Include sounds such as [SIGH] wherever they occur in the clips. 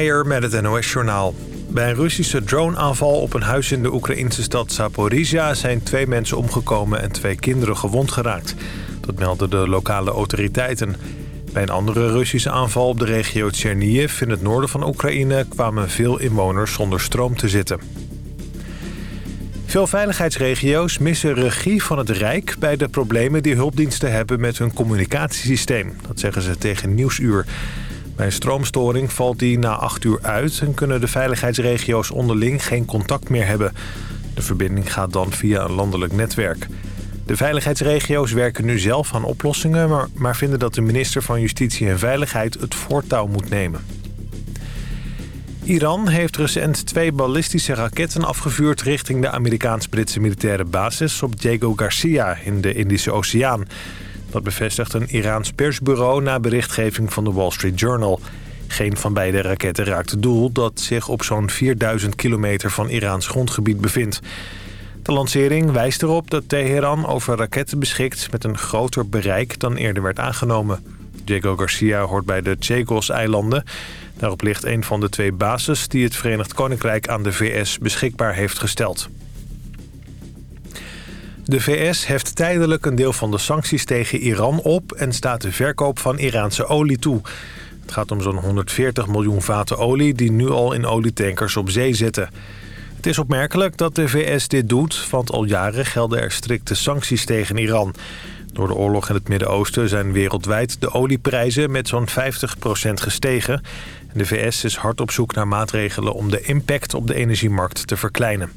Meijer met het NOS-journaal. Bij een Russische droneaanval op een huis in de Oekraïnse stad Zaporizhia... zijn twee mensen omgekomen en twee kinderen gewond geraakt. Dat melden de lokale autoriteiten. Bij een andere Russische aanval op de regio Tchernihiv in het noorden van Oekraïne... kwamen veel inwoners zonder stroom te zitten. Veel veiligheidsregio's missen regie van het Rijk... bij de problemen die hulpdiensten hebben met hun communicatiesysteem. Dat zeggen ze tegen Nieuwsuur... Bij een stroomstoring valt die na 8 uur uit... en kunnen de veiligheidsregio's onderling geen contact meer hebben. De verbinding gaat dan via een landelijk netwerk. De veiligheidsregio's werken nu zelf aan oplossingen... maar, maar vinden dat de minister van Justitie en Veiligheid het voortouw moet nemen. Iran heeft recent twee ballistische raketten afgevuurd... richting de Amerikaans-Britse militaire basis op Diego Garcia in de Indische Oceaan... Dat bevestigt een Iraans persbureau na berichtgeving van de Wall Street Journal. Geen van beide raketten raakt het doel dat zich op zo'n 4000 kilometer van Iraans grondgebied bevindt. De lancering wijst erop dat Teheran over raketten beschikt met een groter bereik dan eerder werd aangenomen. Diego Garcia hoort bij de Chagos-eilanden. Daarop ligt een van de twee bases die het Verenigd Koninkrijk aan de VS beschikbaar heeft gesteld. De VS heft tijdelijk een deel van de sancties tegen Iran op... en staat de verkoop van Iraanse olie toe. Het gaat om zo'n 140 miljoen vaten olie... die nu al in olietankers op zee zitten. Het is opmerkelijk dat de VS dit doet... want al jaren gelden er strikte sancties tegen Iran. Door de oorlog in het Midden-Oosten zijn wereldwijd de olieprijzen... met zo'n 50% gestegen. De VS is hard op zoek naar maatregelen om de impact op de energiemarkt te verkleinen.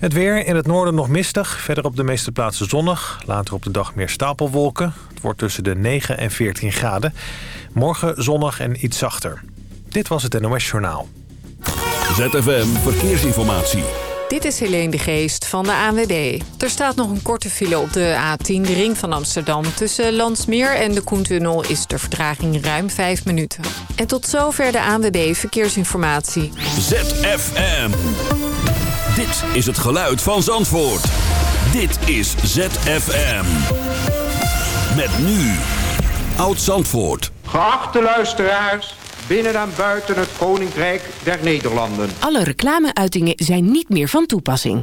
Het weer in het noorden nog mistig. Verder op de meeste plaatsen zonnig. Later op de dag meer stapelwolken. Het wordt tussen de 9 en 14 graden. Morgen zonnig en iets zachter. Dit was het NOS Journaal. ZFM Verkeersinformatie. Dit is Helene de Geest van de ANWB. Er staat nog een korte file op de A10, de ring van Amsterdam. Tussen Landsmeer en de Koentunnel is de vertraging ruim 5 minuten. En tot zover de ANWB Verkeersinformatie. ZFM. Dit is het geluid van Zandvoort. Dit is ZFM. Met nu. Oud Zandvoort. Geachte luisteraars, binnen en buiten het Koninkrijk der Nederlanden. Alle reclameuitingen zijn niet meer van toepassing.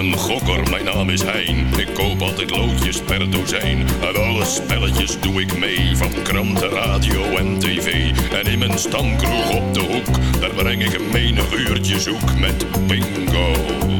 Een gokker, mijn naam is Hein. Ik koop altijd loodjes per dozijn. Aan alle spelletjes doe ik mee, van kranten, radio en tv. En in mijn stamkroeg op de hoek, daar breng ik een menig uurtje zoek met. Bingo!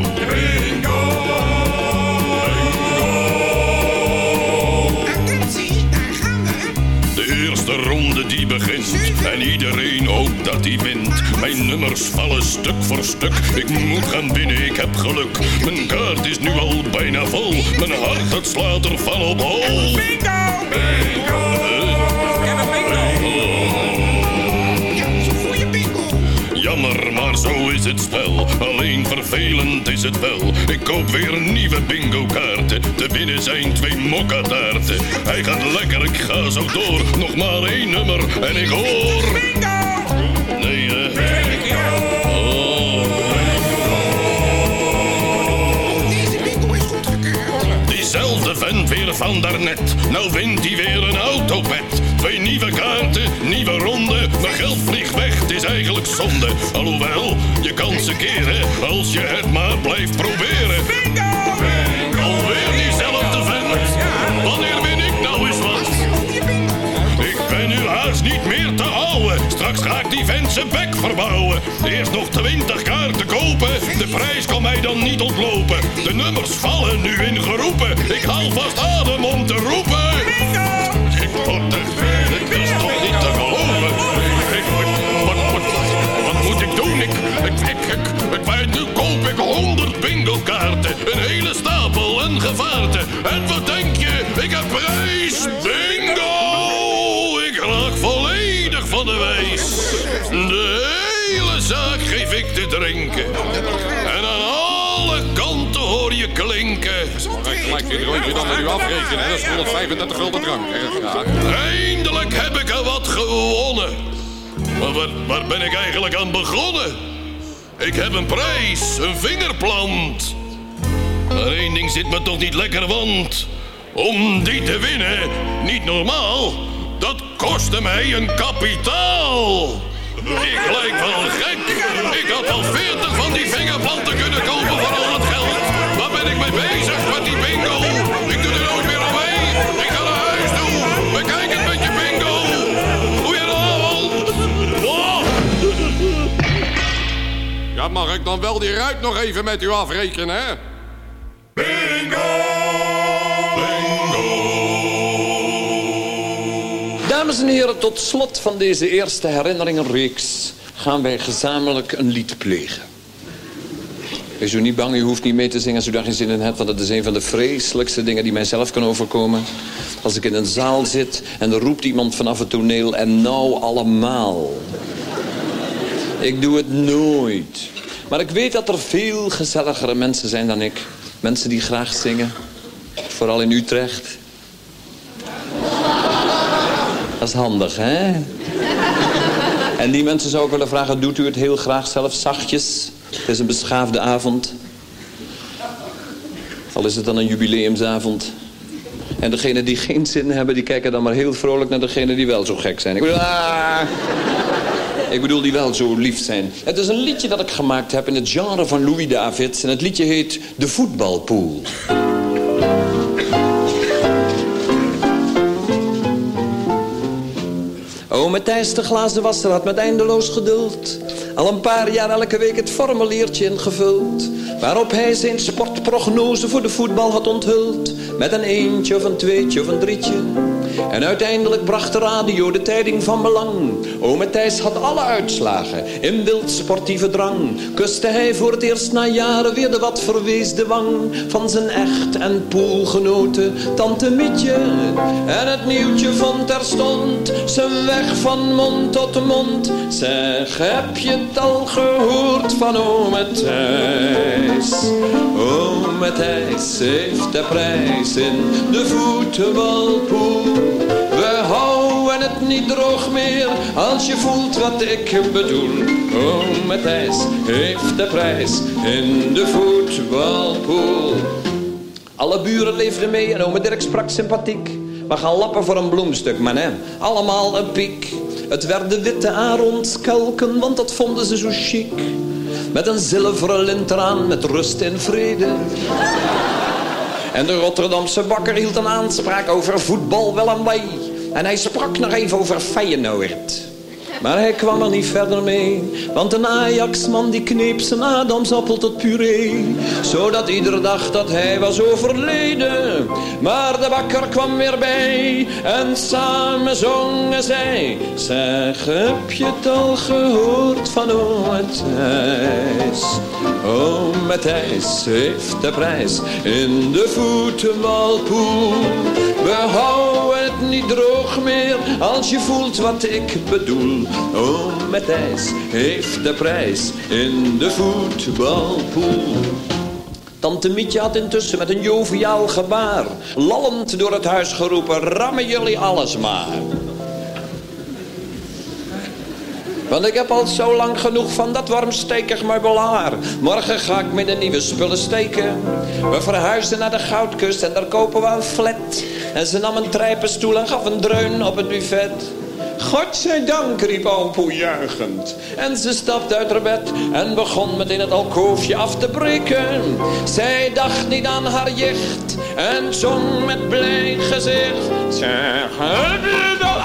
Begint. En iedereen hoopt dat hij wint. Mijn nummers vallen stuk voor stuk. Ik moet gaan binnen, ik heb geluk. Mijn kaart is nu al bijna vol. Mijn hart het slaat er van op hol. Bingo! Bingo! Is het spel. Alleen vervelend is het wel. Ik koop weer nieuwe bingo kaarten. Te binnen zijn twee mokkataarten. Hij gaat lekker, ik ga zo door. Nog maar één nummer en ik hoor... Bingo! Nee, eh... Bingo! Deze bingo is goedgekeurd. Diezelfde vent weer van daarnet. Nou wint hij weer een autopet. Twee nieuwe kaarten, nieuwe ronde. Mijn geld vliegt weg, het is eigenlijk zonde. Alhoewel, je kan ze keren als je het maar blijft proberen. Bingo! Bingo! Alweer diezelfde vent. Wanneer ben ik nou eens wat? Ik ben nu haast niet meer te houden. Straks ga ik die vent zijn bek verbouwen. Eerst nog twintig kaarten kopen. De prijs kan mij dan niet ontlopen. De nummers vallen nu in geroepen. Ik haal vast adem om te roepen. Bingo! Ik word is toch niet te geloven? Wat, wat, wat moet ik doen? Ik, ik, ik, ik, nu koop ik honderd bingokaarten, Een hele stapel en gevaarten. En wat denk je? Ik heb prijs! Bingo! Ik raak volledig van de wijs. De hele zaak geef ik te drinken. En aan alle kanten hoor je klinken. Gelijk dit rondje dan met u afrekenen. Dat is 135 gulden drank. Ja. Eindelijk heb ik er wat gewonnen. Maar waar, waar ben ik eigenlijk aan begonnen? Ik heb een prijs, een vingerplant. Maar één ding zit me toch niet lekker, want... om die te winnen, niet normaal... dat kostte mij een kapitaal. Ik lijk wel gek. Ik had al veertig van die vingerplanten kunnen kopen voor al het geld. Waar ben ik mee bezig met die bingo? Ik doe er nooit meer aan mee. Ik ga naar huis toe. Bekijk het met je bingo. Goedenavond. Ja, mag ik dan wel die ruit nog even met u afrekenen, hè? Dames en heren, tot slot van deze eerste herinneringenreeks gaan wij gezamenlijk een lied plegen. Wees u niet bang, u hoeft niet mee te zingen als u daar geen zin in hebt... want het is een van de vreselijkste dingen die mijzelf kan overkomen. Als ik in een zaal zit en er roept iemand vanaf het toneel... en nou allemaal. Ik doe het nooit. Maar ik weet dat er veel gezelligere mensen zijn dan ik. Mensen die graag zingen. Vooral in Utrecht. Dat is handig, hè? En die mensen zou ik willen vragen, doet u het heel graag zelf zachtjes? Het is een beschaafde avond. Al is het dan een jubileumsavond. En degenen die geen zin hebben, die kijken dan maar heel vrolijk naar degenen die wel zo gek zijn. Ik bedoel, ah, ik bedoel die wel zo lief zijn. Het is een liedje dat ik gemaakt heb in het genre van Louis Davids. En het liedje heet De Voetbalpool. Oh, Matthijs de glazen wasser had met eindeloos geduld. Al een paar jaar elke week het formuliertje ingevuld. Waarop hij zijn sportprognose voor de voetbal had onthuld. Met een eentje of een tweetje of een drietje en uiteindelijk bracht de radio de tijding van belang O Matthijs had alle uitslagen in wild sportieve drang kuste hij voor het eerst na jaren weer de wat verweesde wang van zijn echt en poolgenoten tante Mietje en het nieuwtje vond terstond zijn weg van mond tot mond zeg heb je het al gehoord van ome Thijs? Ome Thijs heeft de prijs in de voetbalpool. Houden het niet droog meer als je voelt wat ik bedoel. Ome Thijs heeft de prijs in de voetbalpool. Alle buren leefden mee en ome Dirk sprak sympathiek. We gaan lappen voor een bloemstuk, man, hè. Allemaal een piek. Het werden witte aronskelken, want dat vonden ze zo chic. Met een zilveren lint eraan, met rust en vrede. En de Rotterdamse bakker hield een aanspraak over voetbal wel en wij. En hij sprak nog even over Feyenoord. Maar hij kwam er niet verder mee, want een Ajaxman die kneep zijn Adamsappel tot puree. Zodat iedere dag dat hij was overleden. Maar de bakker kwam weer bij en samen zongen zij. Zeg, heb je het al gehoord van oom Thijs? Oom Thijs heeft de prijs in de voetbalpoel. We houden het niet droog meer als je voelt wat ik bedoel. Oom Matthijs heeft de prijs in de voetbalpool. Tante Mietje had intussen met een joviaal gebaar... lallend door het huis geroepen, rammen jullie alles maar. Want ik heb al zo lang genoeg van dat wormstekig meubelaar. Morgen ga ik met de nieuwe spullen steken. We verhuizen naar de Goudkust en daar kopen we een flat. En ze nam een trijpenstoel en gaf een dreun op het buffet. Godzijdank, riep oom juichend. En ze stapte uit haar bed en begon meteen het alkoofje af te breken. Zij dacht niet aan haar jicht en zong met blij gezicht. Zeg, heb je dat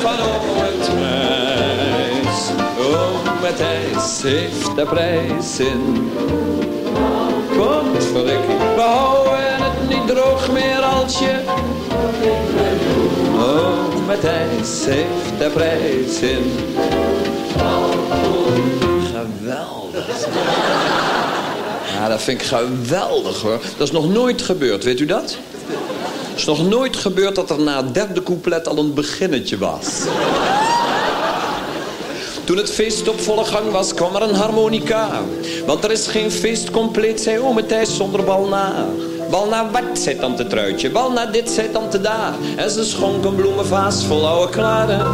van oom Matthijs? Oom Matthijs heeft de prijs in. Komt verrekkie, we houden het niet droog meer als je... Oh, Matthijs heeft de prijs in. Geweldig. Ja, dat vind ik geweldig hoor. Dat is nog nooit gebeurd, weet u dat? Het is nog nooit gebeurd dat er na het derde couplet al een beginnetje was. Toen het feest op volle gang was, kwam er een harmonica. Want er is geen feest compleet, zei ome Thijs zonder bal na. Bal naar wat, zei tante Truitje, bal naar dit, zei tante daar. En ze schonk een bloemenvaas vol oude klaren.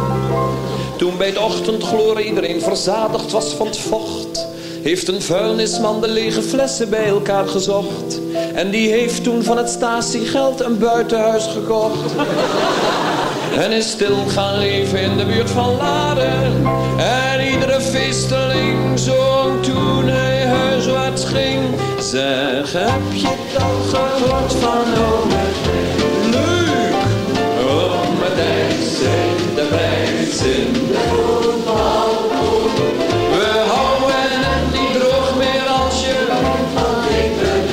Toen bij het ochtendgloren iedereen verzadigd was van het vocht... heeft een vuilnisman de lege flessen bij elkaar gezocht. En die heeft toen van het statiegeld een buitenhuis gekocht. [LAUGHS] En is stil gaan leven in de buurt van Laren. En iedere feesteling zong toen hij huiswaarts ging. Zeg, heb je al gehoord van ome Leuk! Ome zet de prijs in de. We houden het niet droog meer als je van ik ben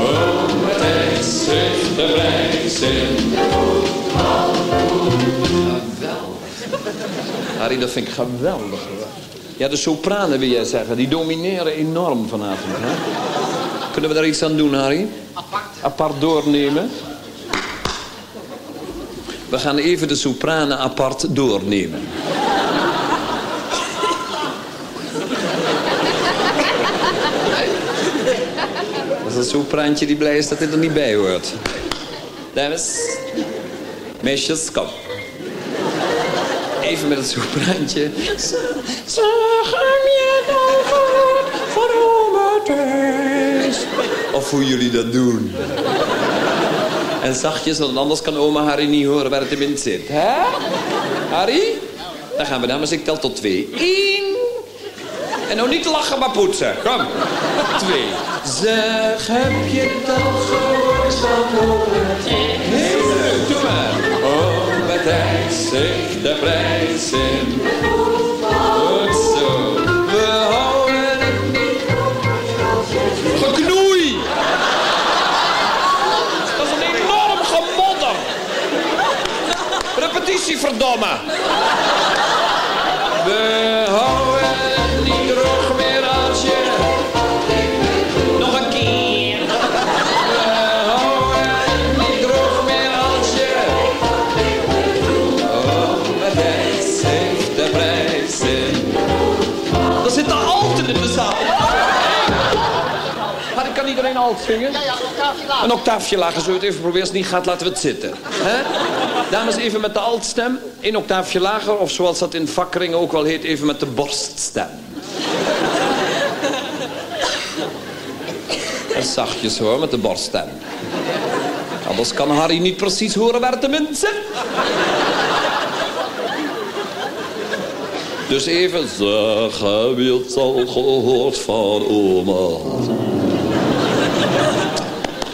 Ome zet de prijs in de voetbal. Harry, dat vind ik geweldig. Ja, de sopranen wil jij zeggen, die domineren enorm vanavond. Hè? Kunnen we daar iets aan doen, Harry? Apart. Apart doornemen. We gaan even de sopranen apart doornemen. Dat is een sopraantje die blij is dat dit er niet bij hoort. Dames, meisjes, kom. Even met het soepraantje. Zeg hem je dan Thijs? Of hoe jullie dat doen. En zachtjes, want anders kan oma Harry niet horen waar het in zit. Hè? Harry? Dan gaan we dames, ik tel tot twee. Eén. En nou niet lachen, maar poetsen. Kom. Twee. Zeg, heb je al gehoord van? Heel leuk, doe maar. Oma Thijs zegt de prijs in. Repetitie, verdomme. We houden het niet droog meer als je... Nog een keer. We houden het niet droog meer als je... Oh, hij heeft de prijs in. Er zit een alten in de zaal. Maar ik kan iedereen alt zingen? Ja, ja, een octaafje lager. Een octaafje lager, we het even proberen? Als het niet gaat, laten we het zitten. Hè? Dames, even met de altstem. Een octaafje lager, of zoals dat in vakkringen ook wel heet, even met de borststem. En zachtjes hoor, met de borststem. Anders kan Harry niet precies horen waar de zit. Dus even, zeg, heb je het al gehoord van oma?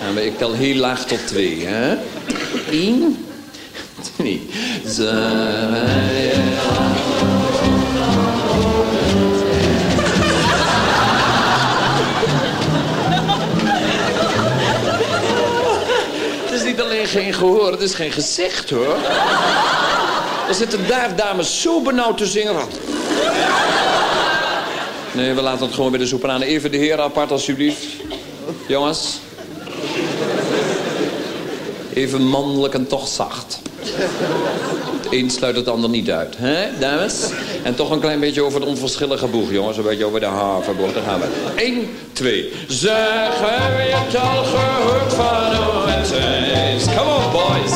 En ik tel heel laag tot twee, hè? Eén, twee, zeg... Het is niet alleen [LAUGHS] geen gehoor, het is geen gezicht, hoor. Er zitten daar dames zo benauwd te zingen. Nee, we laten het gewoon bij de sopranen. Even de heren apart, alsjeblieft. Jongens. Even mannelijk en toch zacht. Het een sluit het ander niet uit. hè, dames? En toch een klein beetje over het onverschillige boeg, jongens. Een beetje over de haverboog. Daar gaan we. Eén, twee. Zeg, heb je het al gehoord van Thijs? Come on, boys.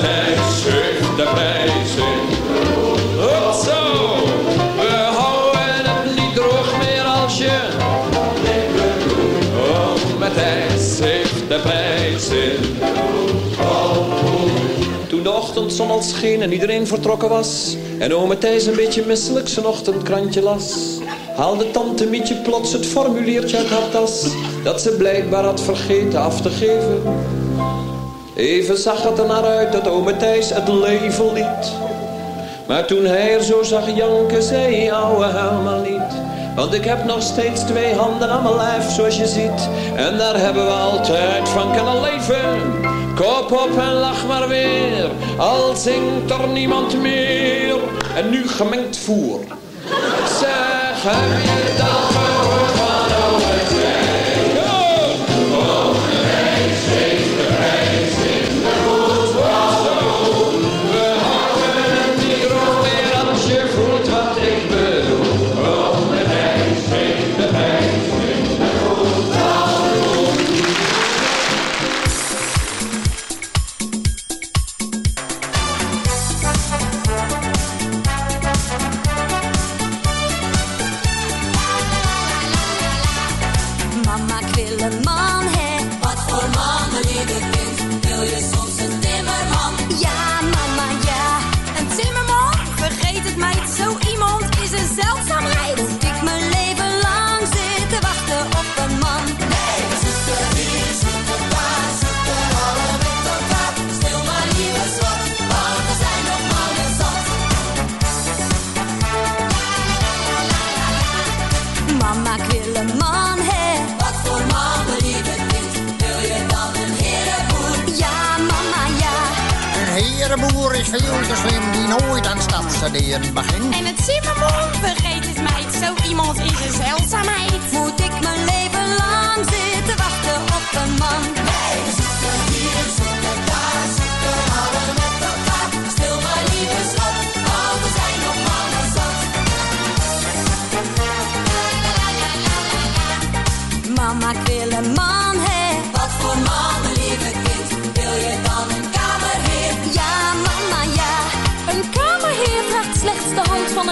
Thijs heeft de prijs Ochtendzon al scheen en iedereen vertrokken was... en ome Thijs een beetje misselijk zijn ochtendkrantje las... haalde tante Mietje plots het formuliertje uit haar tas... dat ze blijkbaar had vergeten af te geven. Even zag het er naar uit dat ome Thijs het leven liet. Maar toen hij er zo zag janken, zei hij, ouwe, huil maar niet... Want ik heb nog steeds twee handen aan mijn lijf, zoals je ziet. En daar hebben we altijd van kunnen leven. Kop op en lach maar weer, al zingt er niemand meer. En nu gemengd voer. Zeg, heb je al gehoord te slim die nooit aan stadstuderen begint. En het simmermoor vergeet het meid, zo iemand is een zeldzaamheid. Moet ik mijn leven lang zitten wachten op een man?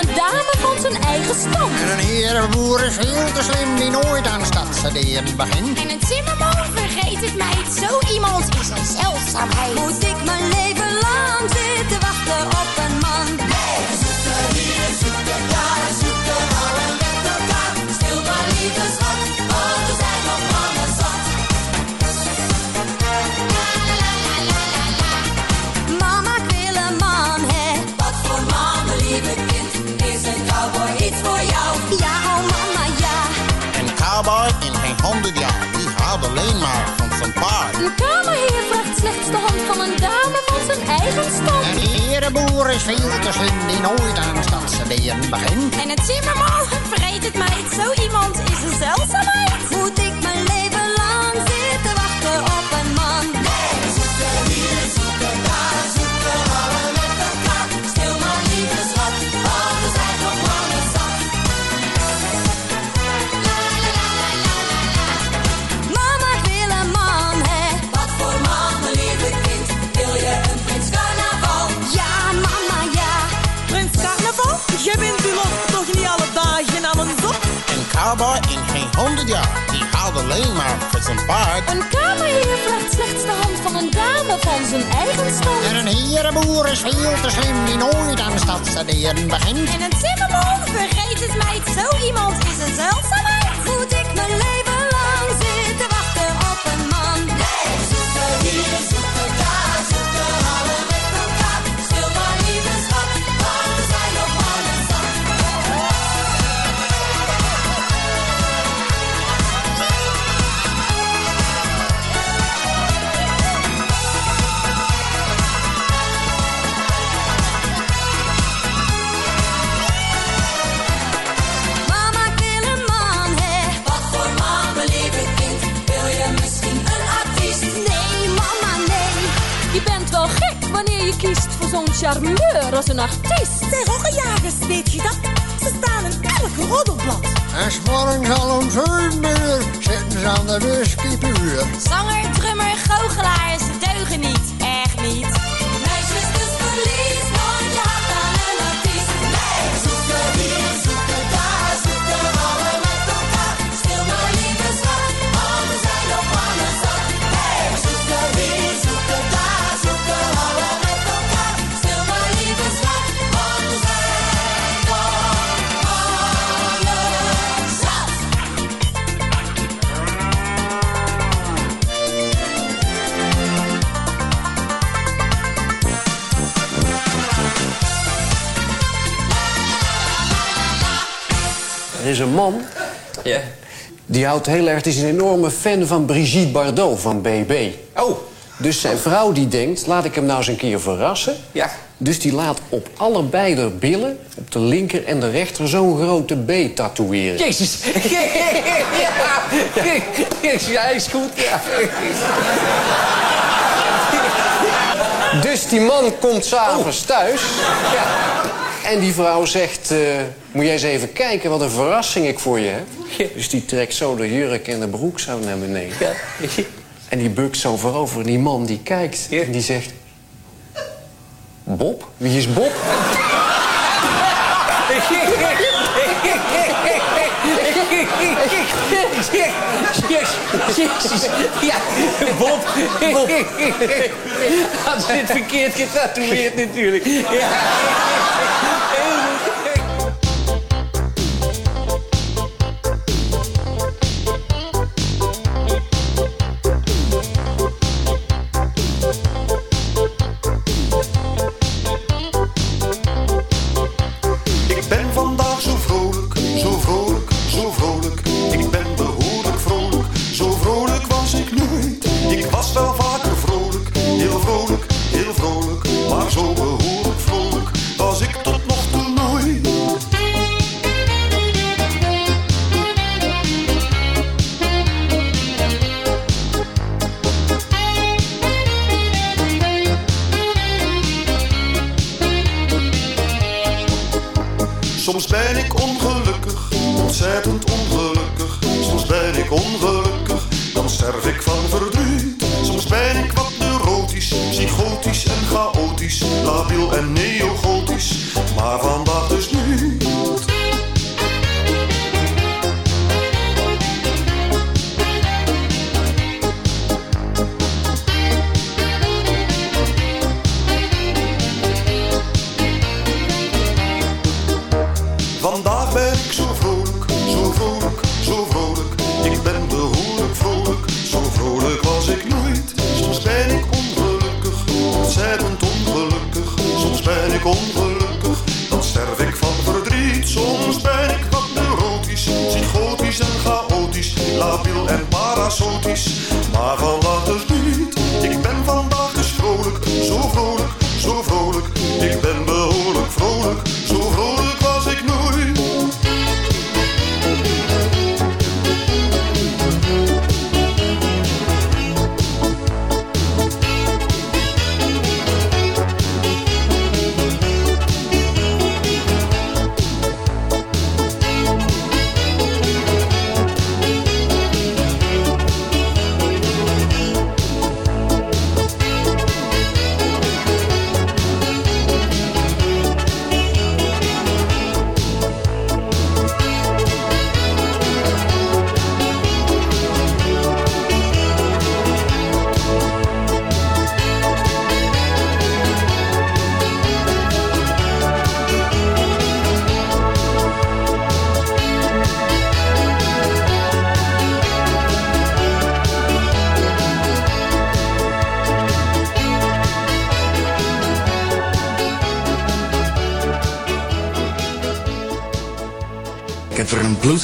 Een dame van zijn eigen stand. En een herenboer is veel te slim die nooit aan stadstuderen begint. En het simmermoor vergeet het meid, zo iemand is een zeldzaamheid. Een herenboer is veel te slim die nooit aan stadstuderen begint. En het simmermoor vergeet het meid, zo iemand is een zeldzaamheid. Honderd jaar, die houdt alleen maar van zijn paard. Een kamerheer vraagt slechts de hand van een dame van zijn eigen stand. En een herenboer is veel te slim die nooit aan stadstuderen begint. En een simmermoor vergeet het meid, zo iemand is een zeldzaamheid. Moet ik mijn leven lang zitten wachten op een man? Nee, zoeken hier, zoeken zo'n charmeur als een artiest. De roggenjagers, weet je dat? Ze staan in elk roddelblad. En morgens al om zeven uur zitten ze aan de whiskypuur. Zanger, drummer, goochelaar, ze deugen niet. Echt niet. Is een man. Ja. Die houdt heel erg. Het is een enorme fan van Brigitte Bardot van BB. Oh. Dus zijn vrouw die denkt, laat ik hem nou eens een keer verrassen. Ja. Dus die laat op allebei de billen, op de linker en de rechter, zo'n grote B tatoeëren. Jezus. [LAUGHS] ja. ja, is goed. Ja. Dus die man komt s'avonds thuis. Ja. En die vrouw zegt, eh, moet jij eens even kijken wat een verrassing ik voor je heb. Dus die trekt zo de jurk en de broek zo naar beneden. En die bukt zo voorover. En die man die kijkt en die zegt... Bob? Wie is Bob? [LAUGHS] Jezus. Ja, Bob. Bob. Had ze dit verkeerd getatoeëerd natuurlijk. Ja.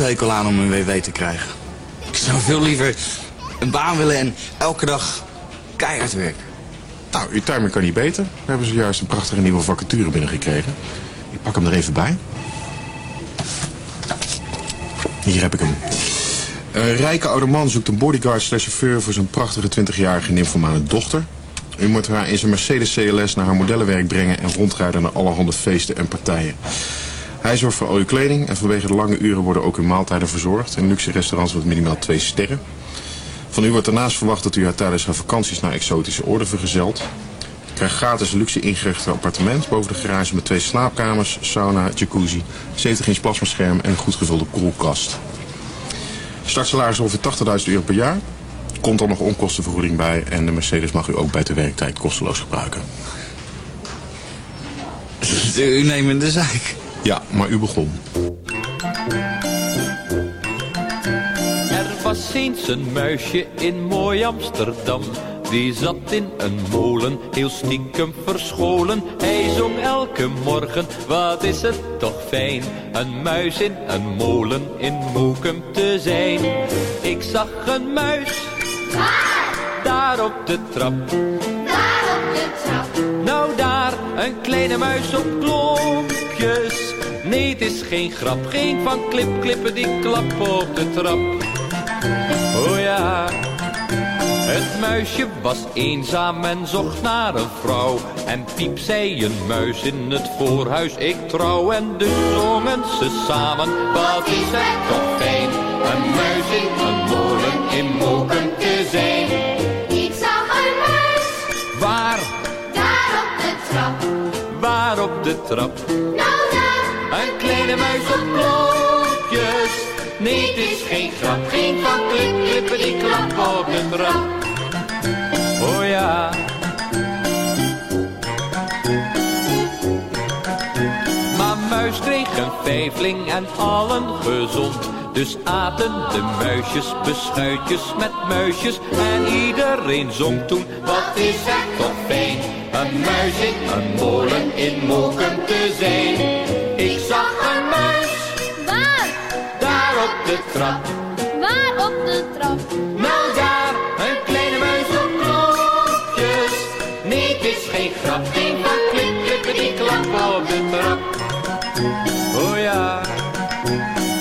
Bloedhekel aan om een WW te krijgen. Ik zou veel liever een baan willen en elke dag keihard werken. Nou, uw timing kan niet beter. We hebben zojuist een prachtige nieuwe vacature binnengekregen. Ik pak hem er even bij. Hier heb ik hem. Een rijke oude man zoekt een bodyguard slash chauffeur voor zijn prachtige 20-jarige nymphomane dochter. U moet haar in zijn Mercedes CLS naar haar modellenwerk brengen en rondrijden naar allerhande feesten en partijen. Hij zorgt voor al uw kleding en vanwege de lange uren worden ook uw maaltijden verzorgd. In luxe restaurants wordt minimaal twee sterren. Van u wordt daarnaast verwacht dat u haar tijdens haar vakanties naar exotische oorden vergezelt. U krijgt gratis luxe ingerichte appartement boven de garage met twee slaapkamers, sauna, jacuzzi, 70 inch plasmascherm en een goed gevulde koelkast. Startsalaris ongeveer 80.000 euro per jaar. Komt dan nog onkostenvergoeding bij en de Mercedes mag u ook bij de werktijd kosteloos gebruiken. U neemt de zaak. Ja, maar u begon. Er was eens een muisje in mooi Amsterdam. Die zat in een molen, heel stiekem verscholen. Hij zong elke morgen, wat is het toch fijn. Een muis in een molen in Moekum te zijn. Ik zag een muis, daar op de trap. Daar op de trap. Nou daar, een kleine muis op klompjes. Nee, het is geen grap, geen van klip, klippen die klap op de trap. Oh ja, het muisje was eenzaam en zocht naar een vrouw. En piep zei een muis in het voorhuis, ik trouw. En dus zongen ze samen, wat is het toch fijn. Een muis in een molen in Moken te zijn. Ik zag een muis, Waar, daar op de trap. waar op de trap? Nou kleine muis op. Nee, het is geen grap, geen van klip, klippen die klap op de trap. Oh ja. Maar muis kreeg een vijfling en allen gezond. Dus aten de muisjes beschuitjes met muisjes. En iedereen zong toen, wat is het toch fijn. Een muis in een molen in Moken te zijn. Ik zag een muis, waar, daar op de trap. waar op de trap. Nou daar, een kleine muis op klompjes. Nee, het is geen grap, geen van die klap op de trap. Oh ja.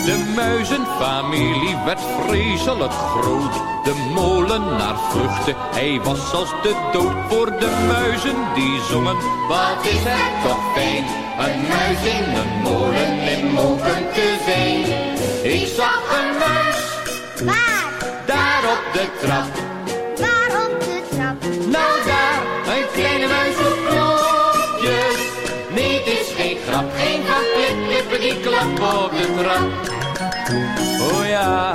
De muizenfamilie werd vreselijk groot. De molenaar vluchtte, hij was als de dood voor de muizen die zongen. Wat is het toch fijn, een muis in een molen in mogen te zijn. Ik zag een muis. Waar? Daar op de trap. Klap op de trap. Oh ja,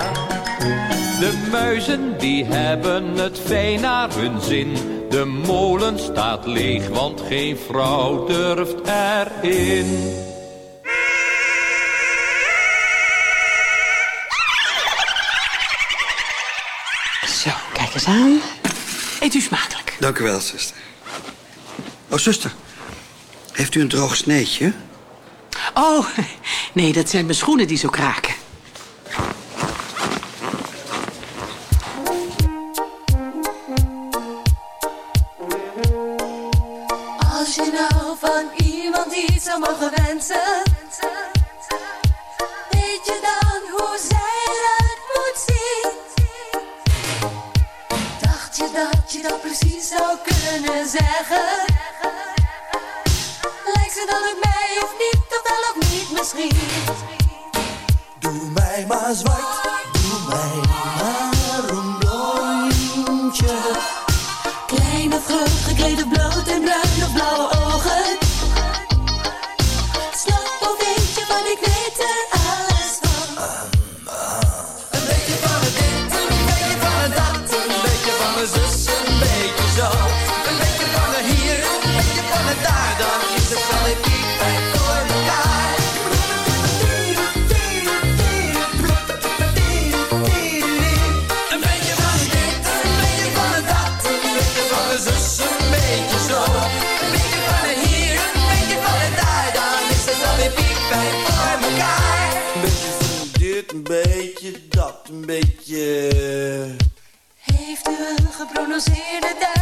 de muizen die hebben het fijn naar hun zin. De molen staat leeg, want geen vrouw durft erin. Zo, kijk eens aan. Eet u smakelijk. Dank u wel, zuster. Oh, zuster. Heeft u een droog sneetje? Oh, nee, dat zijn mijn schoenen die zo kraken. Als je nou van iemand iets zou mogen wensen, weet je dan hoe zij eruit moet zien? Dacht je dat je dat precies zou kunnen zeggen? Lijkt ze dan op mij of niet, een blondje. Klein of groot, gekleed of bloot en bruin of blauwe ogen. Slap of weet je wat ik weet er alles van. Een beetje van het dit, een beetje van Heeft u een geprononceerde duidelijke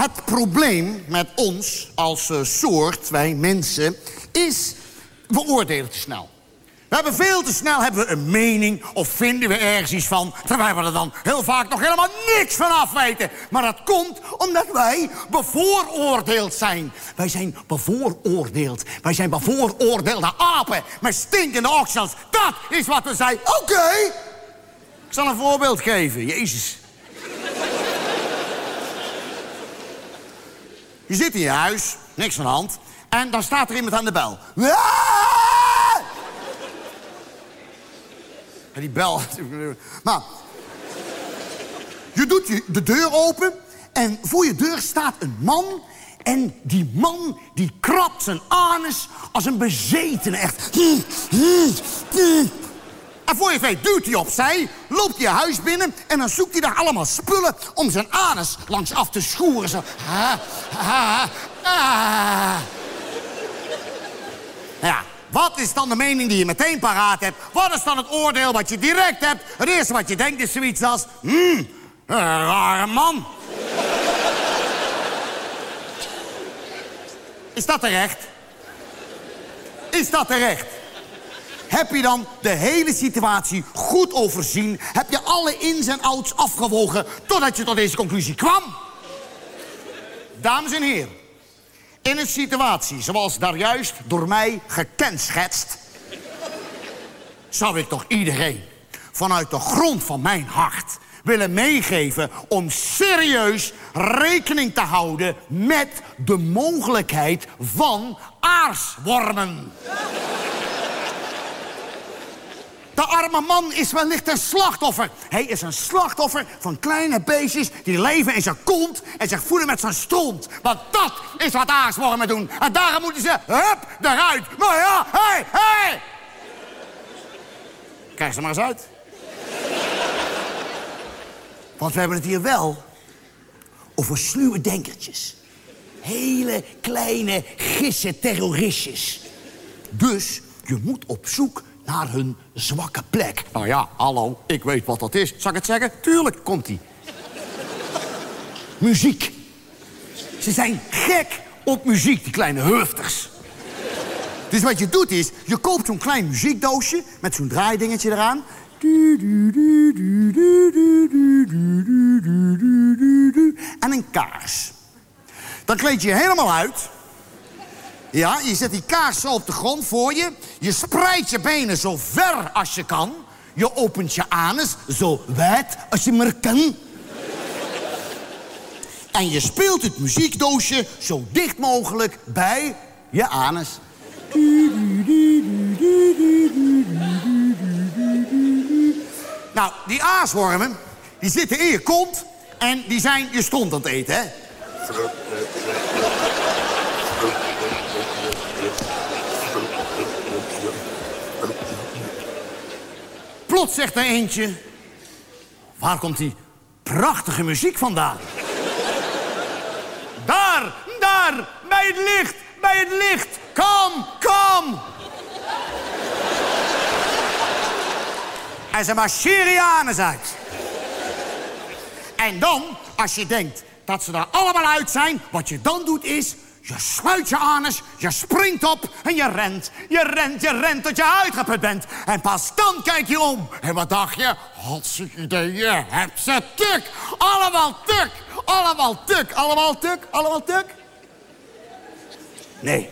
Het probleem met ons als eh, soort, wij mensen, is... we oordelen te snel. We hebben veel te snel hebben we een mening of vinden we ergens iets van... terwijl we er dan heel vaak nog helemaal niks van af weten. Maar dat komt omdat wij bevooroordeeld zijn. Wij zijn bevooroordeeld. Wij zijn bevooroordeelde apen met stinkende oksels. Dat is wat we zijn. Oké. Ik zal een voorbeeld geven. Jezus. Je zit in je huis, niks aan de hand. En dan staat er iemand aan de bel. En die bel... Maar... Je doet de deur open en voor je deur staat een man... en die man die krabt zijn anus als een bezetene, echt. En voor je weet duwt hij opzij, loopt hij je huis binnen... en dan zoekt hij daar allemaal spullen om zijn anus langs af te schoeren. Zo. Ah, ah, ah. Ja, wat is dan de mening die je meteen paraat hebt? Wat is dan het oordeel wat je direct hebt? Het eerste wat je denkt is zoiets als... Hmm, een rare man. Is dat terecht? Is dat terecht? Heb je dan de hele situatie goed overzien? Heb je alle ins en outs afgewogen totdat je tot deze conclusie kwam? Dames en heren, in een situatie zoals daar juist door mij gekenschetst... zou ik toch iedereen vanuit de grond van mijn hart willen meegeven... om serieus rekening te houden met de mogelijkheid van aarswormen. Arme man is wellicht een slachtoffer. Hij is een slachtoffer van kleine beestjes die leven in zijn kont en zich voeden met zijn stront. Want dat is wat aarswormen doen. En daarom moeten ze, hup, eruit. Maar ja, hé, hey, hé! Hey. Krijg ze maar eens uit. Want we hebben het hier wel over sluwe denkertjes. Hele kleine gisse terroristjes. Dus je moet op zoek naar hun zwakke plek. Nou ja, hallo, ik weet wat dat is. Zal ik het zeggen? Tuurlijk komt-ie. muziek. Ze zijn gek op muziek, die kleine hufters. Dus wat je doet is, je koopt zo'n klein muziekdoosje... met zo'n draaidingetje eraan. En een kaars. Dan kleed je je helemaal uit. Ja, je zet die kaars zo op de grond voor je. Je spreidt je benen zo ver als je kan. Je opent je anus zo wijd als je maar kan. En je speelt het muziekdoosje zo dicht mogelijk bij je anus. Nou, die aaswormen, die zitten in je kont en die zijn je stront aan het eten, hè? Plots zegt er eentje... Waar komt die prachtige muziek vandaan? [LAUGHS] daar, daar, bij het licht, bij het licht. Kom, kom. En ze marcheren je uit. En dan, als je denkt dat ze er allemaal uit zijn... wat je dan doet is... Je sluit je anus, je springt op en je rent. Je rent, je rent tot je uitgeput bent. En pas dan kijk je om. En wat dacht je? Hartstikke idee, je hebt ze tuk. Allemaal tuk, allemaal tuk, allemaal tuk, allemaal tuk. Nee.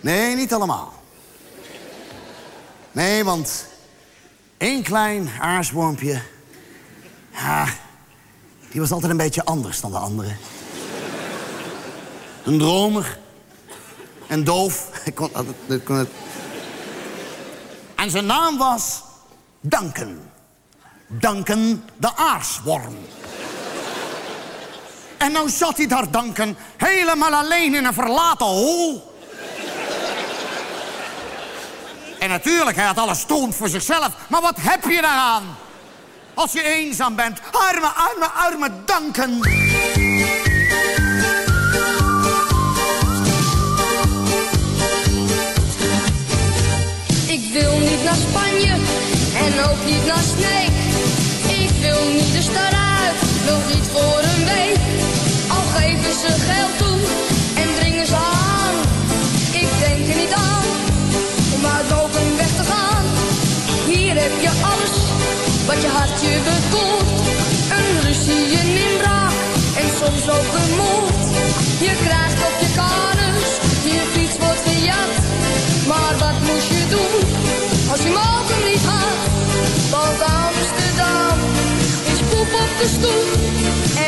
Nee, niet allemaal. Nee, want één klein aarswormpje... Ja, die was altijd een beetje anders dan de anderen. Een dromer. En doof. Ik kon, dat kon het. En zijn naam was Duncan. Duncan de aarsworm. En nou zat hij daar, Duncan, helemaal alleen in een verlaten hol. En natuurlijk, hij had alles stond voor zichzelf. Maar wat heb je daaraan? Als je eenzaam bent. Arme, arme, arme Duncan. Naar Spanje en ook niet naar Sneek. Ik wil niet de stad uit, nog niet voor een week. Al geven ze geld toe en dringen ze aan. Ik denk er niet aan om uit Moken weg te gaan. Hier heb je alles wat je hartje bekoelt. Een ruzie, een inbraak en soms ook een moord. Je krijgt op je kanus, je fiets wordt gejat. Maar wat moest je doen als je mogen niet had? Want Amsterdam is poep op de stoep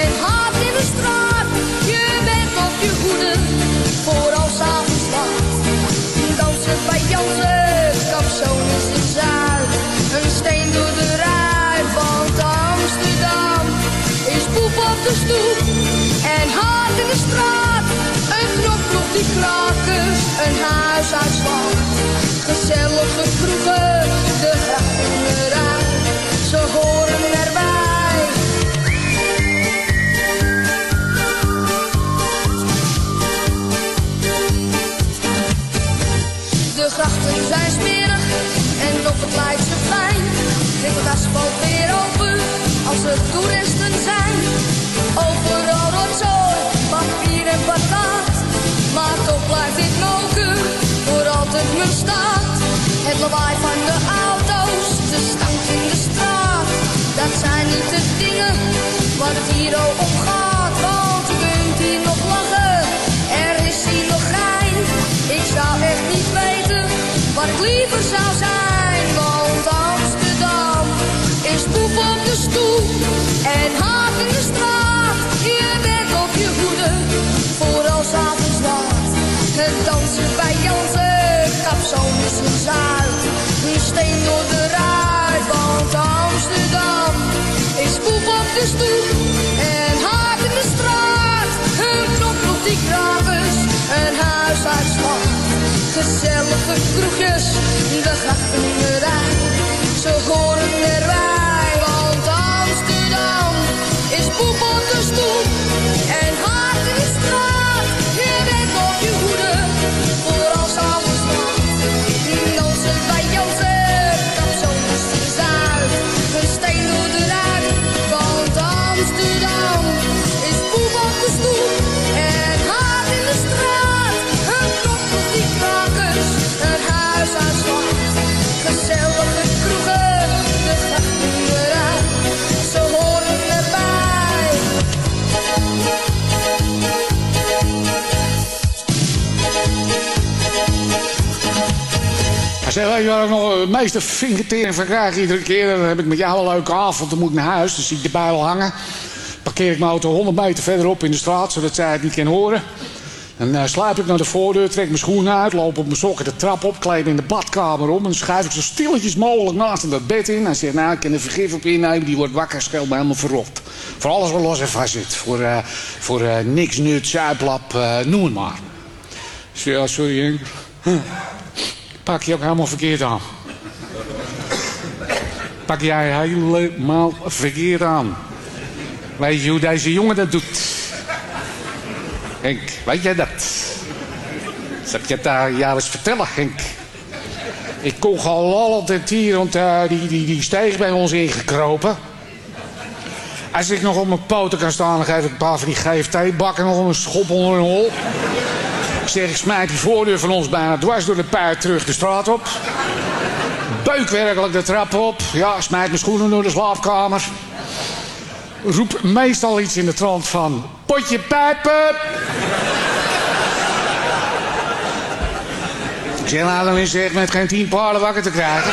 en haat in de straat. Je bent op je hoede voor als avonds laat. Dansen bij Jansen, kapzoon is in Zuid. Een steen door de rij, want Amsterdam is poep op de stoep en haat in de straat. Een knop op die krakers, een zwart gezellige kroegen, de grappen eraan, ze horen erbij. De grachten zijn smerig en op het Leidseplein ligt het asfalt weer open als er toeristen zijn. Overal rotzooi, papier en patat, maar toch blijft dit mogen voor altijd mijn staat. Het lawaai van de auto's, de stank in de straat. Dat zijn niet de dingen waar het hier om gaat. Want je kunt hier nog lachen, er is hier nog gein. Ik zou echt niet weten waar ik liever zou zijn. Want Amsterdam is poep op de stoep en haat in de straat. Je bent op je hoede voor als avonds laat. Het dansen bij Jansen, kapsalon is een zuid. Een steen door de ruit, want Amsterdam is poep op de stoep en haat in de straat. Een knop op die krakers, een huis uit slag. Gezellige kroegjes, de grachten in de Rijn. Ze horen erbij, want Amsterdam is poep op de stoep en haat weet je waar ik nog het meeste vingertering van iedere keer? Dan heb ik met jou een leuke avond, dan moet ik naar huis. Dan zie ik de bijl hangen. Parkeer ik mijn auto 100 meter verderop in de straat, zodat zij het niet kan horen. Dan eh, sluip ik naar de voordeur, trek mijn schoenen uit, loop op mijn sokken de trap op, kleed in de badkamer om. En dan schuif ik zo stilletjes mogelijk naast hem dat bed in. Hij zegt, nou, ik kan er vergif op innemen, die wordt wakker, scheelt me helemaal verrot. Voor alles wat los en vast zit. Voor, eh, voor eh, niks, nut, zuiplap, eh, noem het maar. Ja, sorry Henk. Pak je ook helemaal verkeerd aan. Pak jij helemaal verkeerd aan. Weet je hoe deze jongen dat doet? Henk, weet jij dat? Zal je daar jou eens vertellen, Henk? Ik kon lallend hier, want eh, die, die, die steeg bij ons ingekropen. Als ik nog op mijn poten kan staan, dan geef ik een paar van die GFT-bakken nog een schop onder een hol. Ik zeg, ik smijt die voordeur van ons bijna dwars door de pijp terug de straat op. Beuk werkelijk de trap op. Ja, smijt mijn schoenen door de slaapkamer. Roep meestal iets in de trant van... Potje pijpen! Ik zeg, nou, dan met geen tien paarden wakker te krijgen.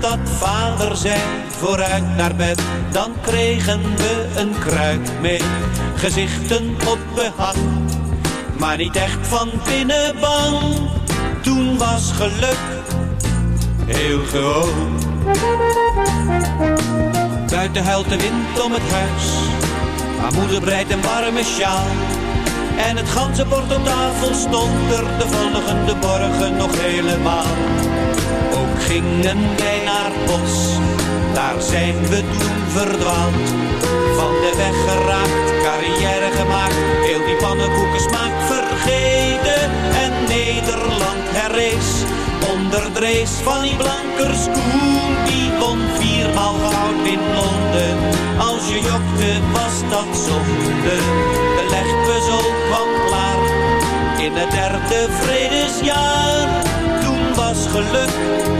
Totdat vader zei, vooruit naar bed, dan kregen we een kruik mee. Gezichten op behang, maar niet echt van binnen bang. Toen was geluk heel gewoon. Buiten huilt de wind om het huis, maar moeder breidt een warme sjaal. En het ganse bord op tafel stond er de volgende morgen nog helemaal. Gingen wij naar bos, daar zijn we toen verdwaald. Van de weg geraakt, carrière gemaakt, heel die pannenkoeken smaak vergeten. En Nederland herrees, onder de race van die blankers Koen. Die won viermaal goud in Londen, als je jokte was dat zonde. De legpuzzel kwam klaar, in het derde vredesjaar. Toen was geluk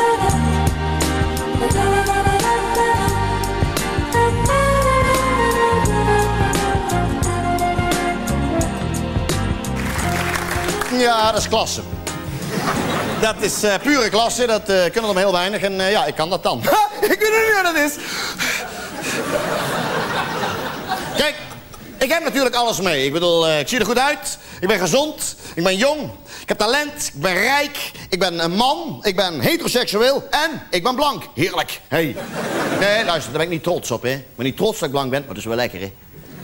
Ja, dat is klasse. Dat is eh, pure klasse, dat eh, kunnen er maar heel weinig. En eh, ja, ik kan dat dan. Ha, ik weet niet wat dat is. Kijk, ik heb natuurlijk alles mee. Ik bedoel, ik zie er goed uit. Ik ben gezond. Ik ben jong. Ik heb talent. Ik ben rijk. Ik ben een man. Ik ben heteroseksueel. En ik ben blank. Heerlijk. Hey. Nee, luister, daar ben ik niet trots op, hè. Ik ben niet trots dat ik blank ben, maar dat is wel lekker, hè.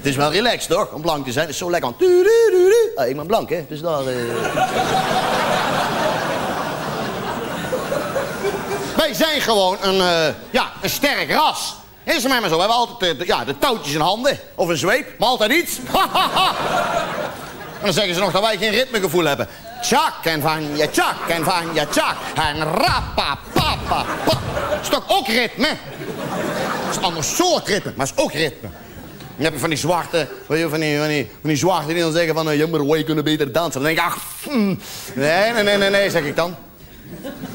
Is wel relaxed, toch? Om blank te zijn. Het is zo lekker. Ah, ik ben blank, hè. Dus daar... eh. Wij zijn gewoon een, eh, ja, een sterk ras. Is het maar zo. We hebben altijd eh, de, ja, de touwtjes in handen. Of een zweep, maar altijd iets. [LAUGHS] en dan zeggen ze nog dat wij geen ritmegevoel hebben. Tjak en van je tjak en van je tjak. En rappa papa pa. Dat is toch ook ritme? Dat is een ander soort ritme, maar is ook ritme. Dan heb je van die zwarte, je, van die, van die, van die zwarte die dan zeggen van... eh, Ja, maar wij kunnen beter dansen. Dan denk ik, ach, hmm. nee, nee, nee, nee, nee, zeg ik dan.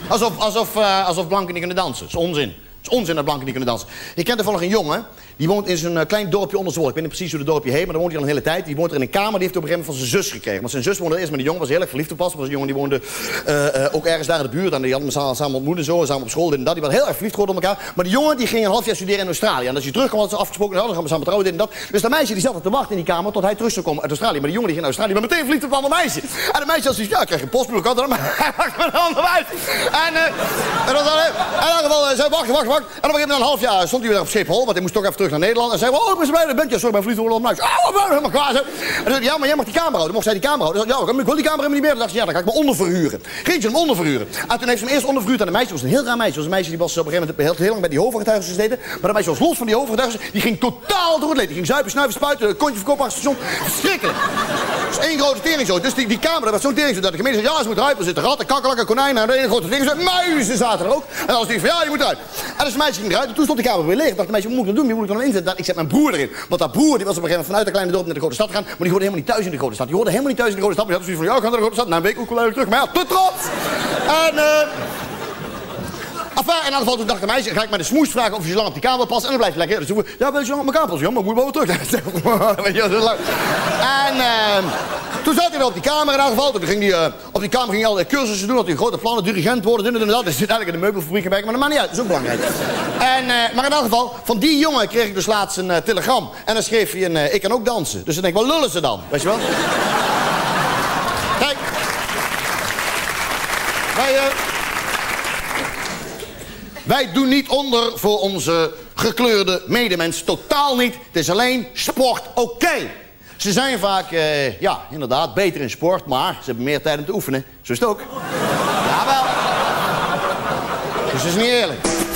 Alsof, alsof, eh, alsof blanken niet kunnen dansen. Dat is onzin. Het is onzin dat blanken niet kunnen dansen. Ik ken toevallig een jongen, die woont in zo'n eh, klein dorpje onder Zwolle. Ik weet niet precies hoe het dorpje heet, maar daar woont hij al een hele tijd. Die woont er in een kamer, die heeft op een gegeven moment van zijn zus gekregen. Want zijn zus woonde eerst met een jongen, was heel erg verliefd op pas. een jongen die woonde eh, eh, ook ergens daar in de buurt. En die hadden elkaar samen ontmoet en zo, samen op school, dit en dat. Die waren heel erg verliefd geworden op elkaar. Maar die jongen die ging een half jaar studeren in Australië. En als hij terugkwam, hadden ze afgesproken, nou, dan gaan we samen trouwen, dit en dat. Dus dat meisje die zat te wachten in die kamer tot hij terug zou komen uit Australië. Maar die jongen die ging naar Australië, maar meteen verliefd op een meisje. En de meisje had zoiets, ja, ik krijg een postbroek, had er maar [LAUGHS] hij maakt me een ander meisje. En, en, dan, in wacht, wacht, wacht. En op een een half jaar, stond hij weer op Schiphol, want hij moest toch even terug naar Nederland. En zei, oh, ik ben zo blij dat je bent. Sorry, mijn een meisje. Oh, ben helemaal klaar. En zei ja, maar jij mag die kamer houden. Mocht zij die kamer houden. Ja, ik wil die kamer helemaal niet meer. Dan dacht hij, ja, dan ga ik me onderverhuren. Ging ze hem onderverhuren. En toen heeft ze hem eerst onderverhuurd aan een meisje. Was een heel raar meisje. Was een meisje die was op een gegeven moment heel, lang bij die hoofdgetuigen gezeten. Maar dat meisje was los van die hoofdgetuigen. Die ging totaal door het leed. Die ging zuipen, snuiven, spuiten, kontje verkopen achter station. Verschrikkelijk. Één grote teringzooi. Dus die, die kamer, dat was zo'n teringzooi. Dat de gemeente zei, ja, ze moet eruit. Er zitten ratten, kakkelakken, konijnen. En de ene grote teringzooi. Muizen zaten er ook. En was die van, ja, die moet eruit. En dus het meisje ging eruit. En toen stond die kamer weer leeg. Dacht, de meisje, wat moet ik dan doen? Moet inzetten? Ik zet mijn broer erin. Want dat broer, die was op een gegeven moment vanuit de kleine dorp naar de grote stad gegaan. Maar die hoorde helemaal niet thuis in de grote stad. Die hoorde helemaal niet thuis in de grote stad. Maar die had zoiets van, ja, ik ga naar de grote stad. Na een week ook wel terug. Maar ja, te trots. En, eh... Enfin, in ieder geval, toen dacht de meisje, ga ik maar de smoes vragen of je zo lang op die kamer passen. En dan blijft hij lekker. Dus ja, wil je zo lang op mijn kamer? Ja, maar [LAUGHS] ik moet wel weer terug. Weet je, zo lang. En eh, toen zat hij weer op die kamer in ieder geval. Toen ging hij, eh, op die kamer ging hij al cursussen doen. Had hij grote plannen, dirigent worden, dit en dat. Dus zit eigenlijk in de meubelfabriek gewerkt, maar dat maakt niet uit. Dat is ook belangrijk. En, eh, maar in ieder geval, van die jongen kreeg ik dus laatst een eh, telegram. En dan schreef hij een, ik kan ook dansen. Dus dan denk ik, wat lullen ze dan? Weet je wel? [LAUGHS] Kijk. Wij, wij doen niet onder voor onze gekleurde medemens. Totaal niet. Het is alleen sport oké. Ze zijn vaak, eh, ja, inderdaad, beter in sport, maar ze hebben meer tijd om te oefenen. Zo is het ook. Jawel. Dus dat is niet eerlijk.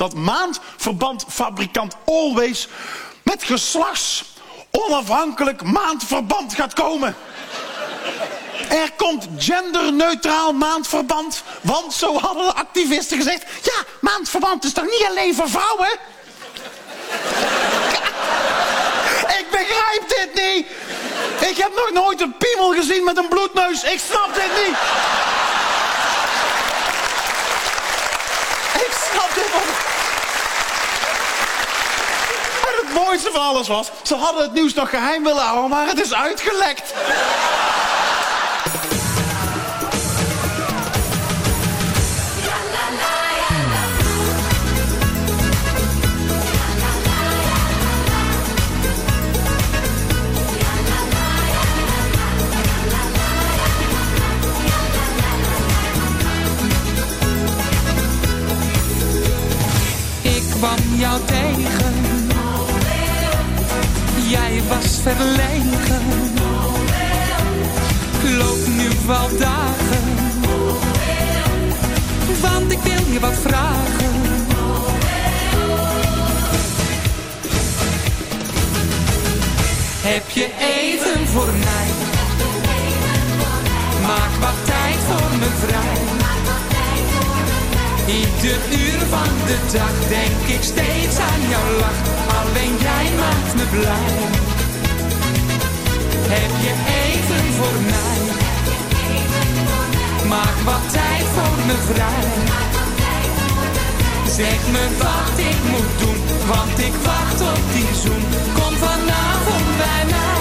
Dat, maandverbandfabrikant Always met geslachtsonafhankelijk maandverband gaat komen. Er komt genderneutraal maandverband. Want zo hadden de activisten gezegd... Ja, maandverband is toch niet alleen voor vrouwen? [LAUGHS] Ik begrijp dit niet. Ik heb nog nooit een piemel gezien met een bloedneus. Ik snap dit niet. Ik snap dit niet. En het mooiste van alles was... ze hadden het nieuws nog geheim willen houden... maar het is uitgelekt. Jou tegen. Was verlegen. Loop nu wel dagen. Want ik wil je wat vragen. Heb je even voor mij? Maak wat tijd voor me vrij. Ieder uur van de dag denk ik steeds aan jouw lach. Alleen jij maakt me blij. Heb je even voor mij? Maak wat tijd voor me vrij. Zeg me wat ik moet doen, want ik wacht op die zoen. Kom vanavond bij mij.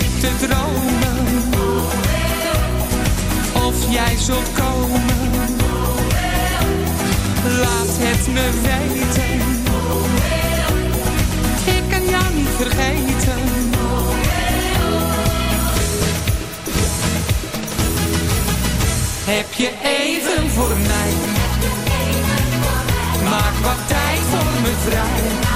Zit te dromen. Of jij zult komen. Laat het me weten. Ik kan jou niet vergeten. Heb je even voor mij? Maak wat tijd voor me vrij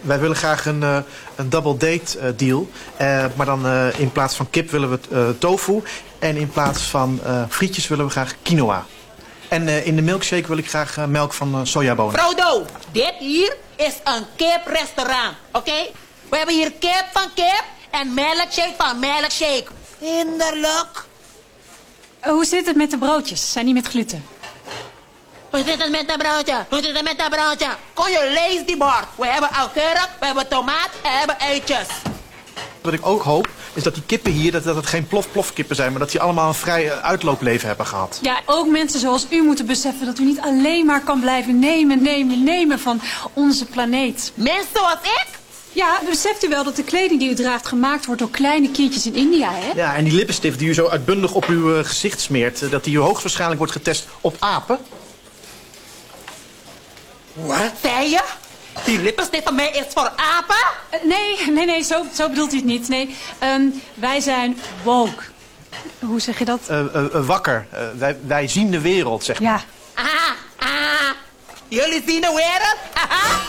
Wij willen graag een, eh, een double date eh, deal. Eh, maar dan eh, in plaats van kip willen we eh, tofu. En in plaats van eh, frietjes willen we graag quinoa. En eh, in de milkshake wil ik graag melk van eh, sojabonen. Vrouw Do, dit hier is een kiprestaurant, oké? We hebben hier kip van kip en milkshake van milkshake. Hinderlijk. Hoe zit het met de broodjes? Zijn die met gluten? Hoe zit het met dat broodje? Hoe zit het met dat broodje? Kon je lees die bord? We hebben augurk, we hebben tomaat en we hebben eitjes. Wat ik ook hoop, is dat die kippen hier dat, dat het geen plof-plof kippen zijn... maar dat die allemaal een vrij eh, uitloopleven hebben gehad. Ja, ook mensen zoals u moeten beseffen dat u niet alleen maar kan blijven nemen, nemen, nemen van onze planeet. Mensen zoals ik? Ja, beseft u wel dat de kleding die u draagt gemaakt wordt door kleine kindjes in India, hè? Ja, en die lippenstift die u zo uitbundig op uw eh, gezicht smeert... eh, dat die hoogstwaarschijnlijk wordt getest op apen. Wat zei je? Die lippenstift van mij is voor apen? Eh, nee, nee, nee, zo, zo bedoelt u het niet. Nee, ehm, wij zijn woke. Hoe zeg je dat? Eh, eh, wakker. Eh, wij, wij zien de wereld, zeg maar. Ja. Ah, ah. Jullie zien de wereld? Aha. [LAUGHS]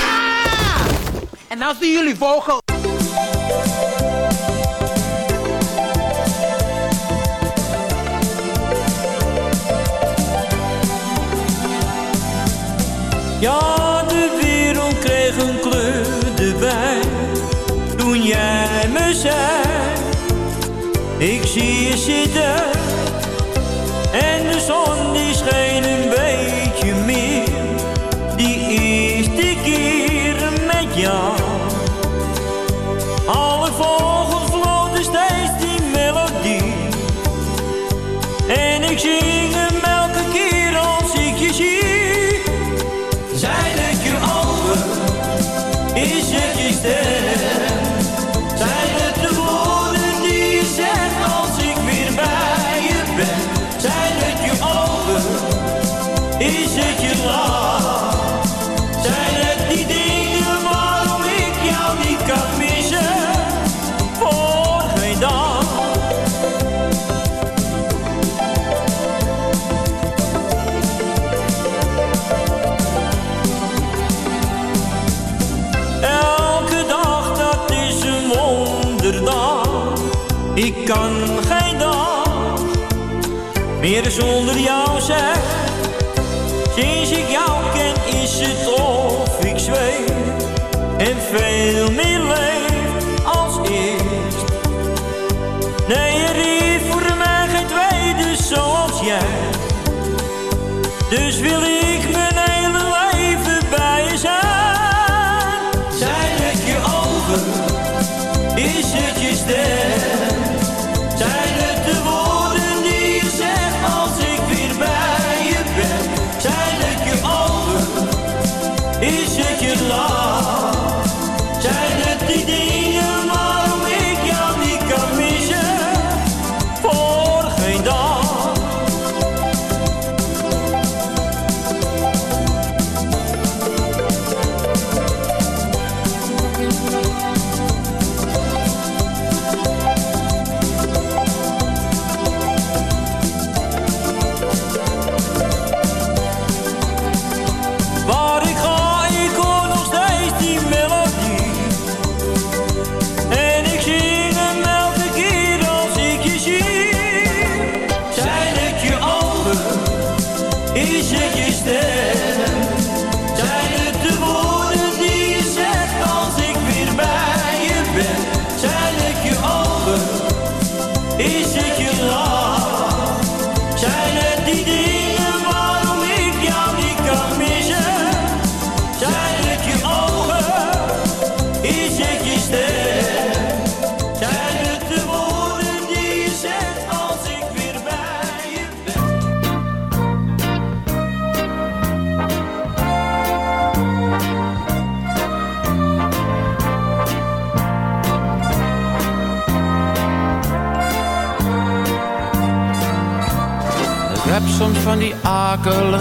Ah. En nou zien jullie vogel. Ja, de wereld kreeg een kleur erbij. Toen jij me zei, ik zie je zitten. Zonder jou zijn. Sinds ik jou ken is het of ik zweef en veel meer leef als eerst. Nee, er is voor mij geen tweede zoals jij. Dus wil ik mijn hele leven bij je zijn. Zijn het je ogen? Is het je stem?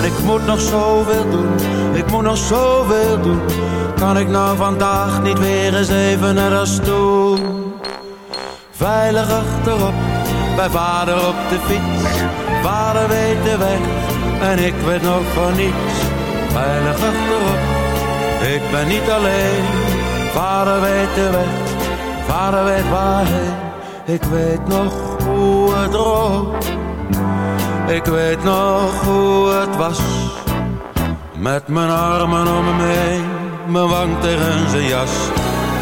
En ik moet nog zoveel doen, ik moet nog zoveel doen. Kan ik nou vandaag niet weer eens even net als toen Veilig achterop, bij vader op de fiets. Vader weet de weg en ik weet nog van niets. Veilig achterop, ik ben niet alleen. Vader weet de weg, vader weet waarheen. Ik weet nog hoe het rook Ik weet nog hoe het was. Met mijn armen om hem heen Mijn wang tegen zijn jas.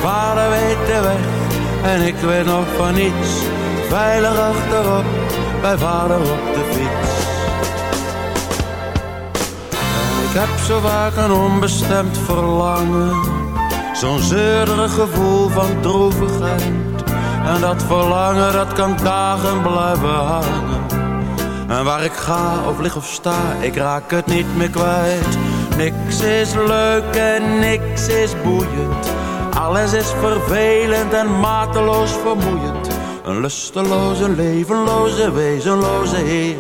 Vader weet de weg en ik weet nog van niets. Veilig achterop, bij vader op de fiets. Ik heb zo vaak een onbestemd verlangen. Zo'n zeurderig gevoel van droevigheid. En dat verlangen dat kan dagen blijven hangen. En waar ik ga of lig of sta, ik raak het niet meer kwijt. Niks is leuk en niks is boeiend. Alles is vervelend en mateloos vermoeiend. Een lusteloze, levenloze, wezenloze heer.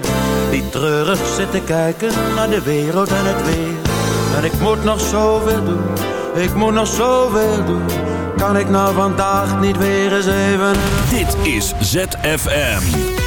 Die treurig zit te kijken naar de wereld en het weer. En ik moet nog zoveel doen, ik moet nog zoveel doen. Kan ik nou vandaag niet weer eens even... Dit is ZFM.